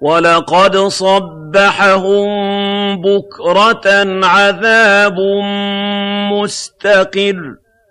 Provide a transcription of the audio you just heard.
وَلَقَدْ صَبَّحَهُم بُكْرَةً عَذَابٌ مُّسْتَقِرٌّ